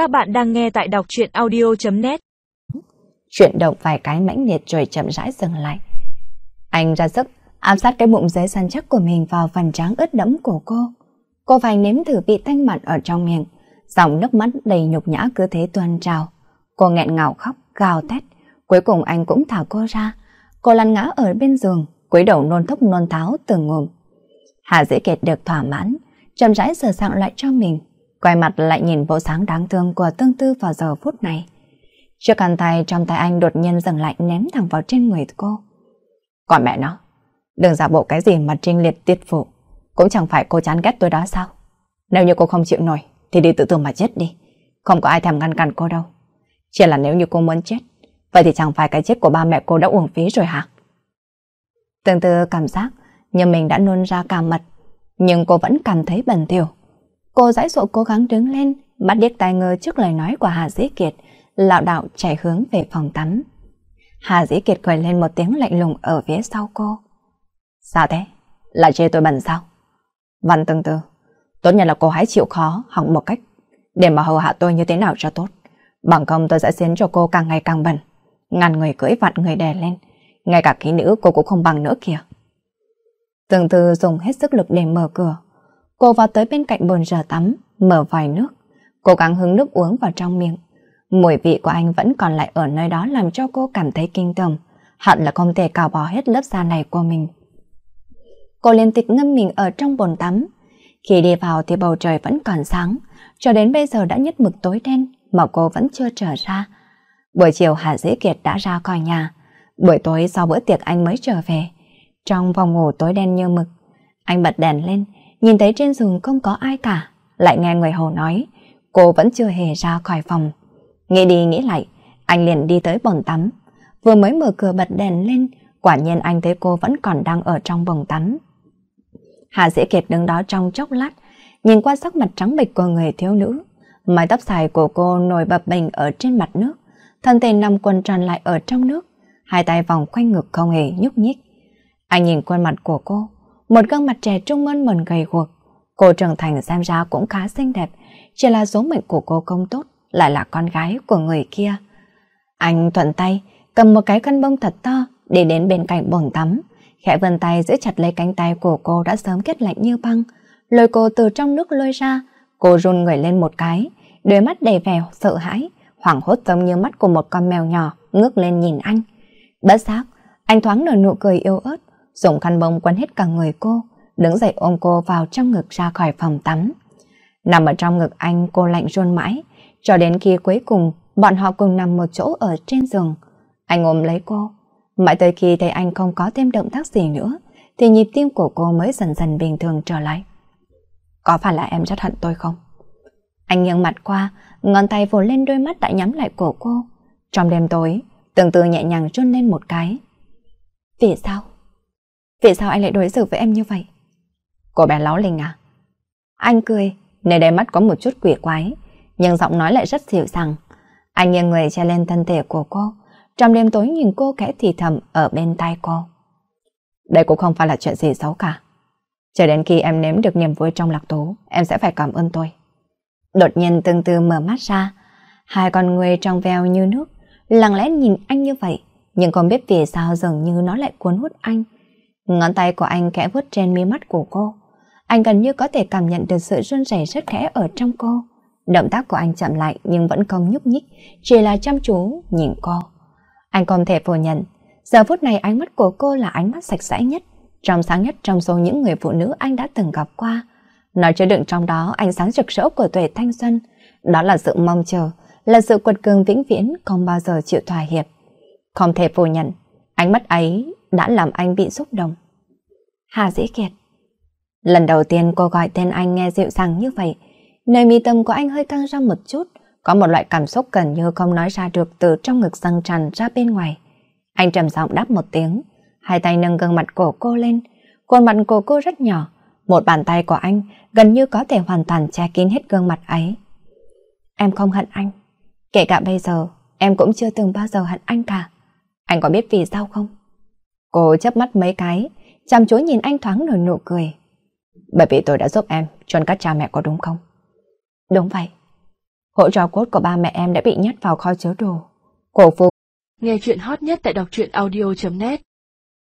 Các bạn đang nghe tại đọc chuyện audio.net Chuyển động vài cái mãnh liệt rồi chậm rãi dừng lại. Anh ra sức áp sát cái bụng dưới săn chắc của mình vào phần trắng ướt đẫm của cô. Cô phải nếm thử vị thanh mặn ở trong miệng, dòng nước mắt đầy nhục nhã cứ thế tuôn trào. Cô nghẹn ngào khóc, gào thét. Cuối cùng anh cũng thả cô ra. Cô lăn ngã ở bên giường, cúi đầu nôn thốc nôn tháo từng ngụm. Hà dễ Kiệt được thỏa mãn, chậm rãi sửa sang lại cho mình, quay mặt lại nhìn bộ sáng đáng thương của tương tư vào giờ phút này. Chiếc khăn tay trong tay anh đột nhiên dừng lại ném thẳng vào trên người cô. Còn mẹ nó, đừng giả bộ cái gì mà trinh liệt tiết phụ, cũng chẳng phải cô chán ghét tôi đó sao? Nếu như cô không chịu nổi, thì đi tự tử mà chết đi. Không có ai thèm ngăn cản cô đâu. Chỉ là nếu như cô muốn chết, vậy thì chẳng phải cái chết của ba mẹ cô đã uổng phí rồi hả? Tương tư cảm giác như mình đã nôn ra cả mật, nhưng cô vẫn cảm thấy bẩn thỉu. Cô dãi dụ cố gắng đứng lên, bắt điếc tai ngơ trước lời nói của Hà Dĩ Kiệt, lạo đạo chạy hướng về phòng tắm. Hà Dĩ Kiệt cười lên một tiếng lạnh lùng ở phía sau cô. Sao thế? Lại chê tôi bẩn sao? Văn tương tư, tốt nhất là cô hãy chịu khó, học một cách, để mà hầu hạ tôi như thế nào cho tốt. Bằng không tôi sẽ khiến cho cô càng ngày càng bẩn. Ngàn người cưỡi vặn người đè lên, ngay cả kỹ nữ cô cũng không bằng nữa kìa. Tương tư dùng hết sức lực để mở cửa. Cô vào tới bên cạnh bồn rửa tắm, mở vòi nước, cố gắng hứng nước uống vào trong miệng. Mùi vị của anh vẫn còn lại ở nơi đó làm cho cô cảm thấy kinh tởm, hận là không thể cào bỏ hết lớp da này của mình. Cô liên tịch ngâm mình ở trong bồn tắm. Khi đi vào thì bầu trời vẫn còn sáng, cho đến bây giờ đã nhất mực tối đen mà cô vẫn chưa trở ra. Buổi chiều Hà Dĩ Kiệt đã ra khỏi nhà, buổi tối sau bữa tiệc anh mới trở về. Trong phòng ngủ tối đen như mực, anh bật đèn lên, nhìn thấy trên giường không có ai cả, lại nghe người hầu nói, cô vẫn chưa hề ra khỏi phòng. Nghĩ đi nghĩ lại, anh liền đi tới bồn tắm. Vừa mới mở cửa bật đèn lên, quả nhiên anh thấy cô vẫn còn đang ở trong bồn tắm. Hà Dĩ Kiệt đứng đó trong chốc lát, nhìn qua sắc mặt trắng bệch của người thiếu nữ. Mái tóc dài của cô nổi bập bềnh ở trên mặt nước, thân thể nằm quần tròn lại ở trong nước, hai tay vòng quanh ngực không hề nhúc nhích. Anh nhìn khuôn mặt của cô, một gương mặt trẻ trung mơn mần gầy guộc. Cô trưởng thành xem ra cũng khá xinh đẹp, chỉ là số mệnh của cô không tốt, lại là con gái của người kia. Anh thuận tay, cầm một cái khăn bông thật to, đi đến bên cạnh bồn tắm, khẽ vươn tay giữ chặt lấy cánh tay của cô đã sớm kết lạnh như băng, lôi cô từ trong nước lôi ra, cô run người lên một cái, đôi mắt đầy vẻ sợ hãi, hoảng hốt giống như mắt của một con mèo nhỏ ngước lên nhìn anh. Bất giác, anh thoáng nở nụ cười yêu ớt, dùng khăn bông quấn hết cả người cô, đứng dậy ôm cô vào trong ngực ra khỏi phòng tắm. Nằm ở trong ngực anh cô lạnh run mãi, cho đến khi cuối cùng bọn họ cùng nằm một chỗ ở trên giường. Anh ôm lấy cô, mãi tới khi thấy anh không có thêm động tác gì nữa, thì nhịp tim của cô mới dần dần bình thường trở lại. Có phải là em rất hận tôi không? Anh nghiêng mặt qua, ngón tay vồ lên đôi mắt đã nhắm lại của cô. Trong đêm tối, từng từ nhẹ nhàng run lên một cái. Vì sao? Vì sao anh lại đối xử với em như vậy? Cô bé láo linh à? Anh cười, nơi đáy mắt có một chút quỷ quái, nhưng giọng nói lại rất dịu dàng. Anh nghiêng người che lên thân thể của cô, trong đêm tối nhìn cô kẽ thì thầm ở bên tai cô. Đây cũng không phải là chuyện gì xấu cả. Chờ đến khi em nếm được niềm vui trong lạc tố, em sẽ phải cảm ơn tôi. Đột nhiên từng từ mở mắt ra, hai con người trong veo như nước, lặng lẽ nhìn anh như vậy, nhưng không biết vì sao dường như nó lại cuốn hút anh. Ngón tay của anh khẽ vuốt trên mi mắt của cô. Anh gần như có thể cảm nhận được sự run rẩy rất khẽ ở trong cô. Động tác của anh chậm lại nhưng vẫn không nhúc nhích, chỉ là chăm chú nhìn cô. Anh không thể phủ nhận, giờ phút này ánh mắt của cô là ánh mắt sạch sẽ nhất, trong sáng nhất trong số những người phụ nữ anh đã từng gặp qua. Nói chứa đựng trong đó ánh sáng rực rỡ của tuổi thanh xuân, đó là sự mong chờ, là sự quật cường vĩnh viễn không bao giờ chịu thỏa hiệp. Không thể phủ nhận, ánh mắt ấy đã làm anh bị xúc động. Hà Dĩ Kiệt Lần đầu tiên cô gọi tên anh nghe dịu dàng như vậy, nơi mi tâm của anh hơi căng ra một chút, có một loại cảm xúc gần như không nói ra được từ trong ngực răng tràn ra bên ngoài. Anh trầm giọng đáp một tiếng, hai tay nâng gương mặt của cô lên, khuôn mặt của cô rất nhỏ, một bàn tay của anh gần như có thể hoàn toàn che kín hết gương mặt ấy. Em không hận anh, kể cả bây giờ em cũng chưa từng bao giờ hận anh cả. Anh có biết vì sao không? Cô chớp mắt mấy cái, chăm chú nhìn anh thoáng nở nụ cười. Bởi vì tôi đã giúp em chôn các cha mẹ có đúng không? Đúng vậy. Hộ trò cốt của ba mẹ em đã bị nhét vào kho chứa đồ. Cổ phụ. Nghe chuyện hot nhất tại đọc truyện audio.net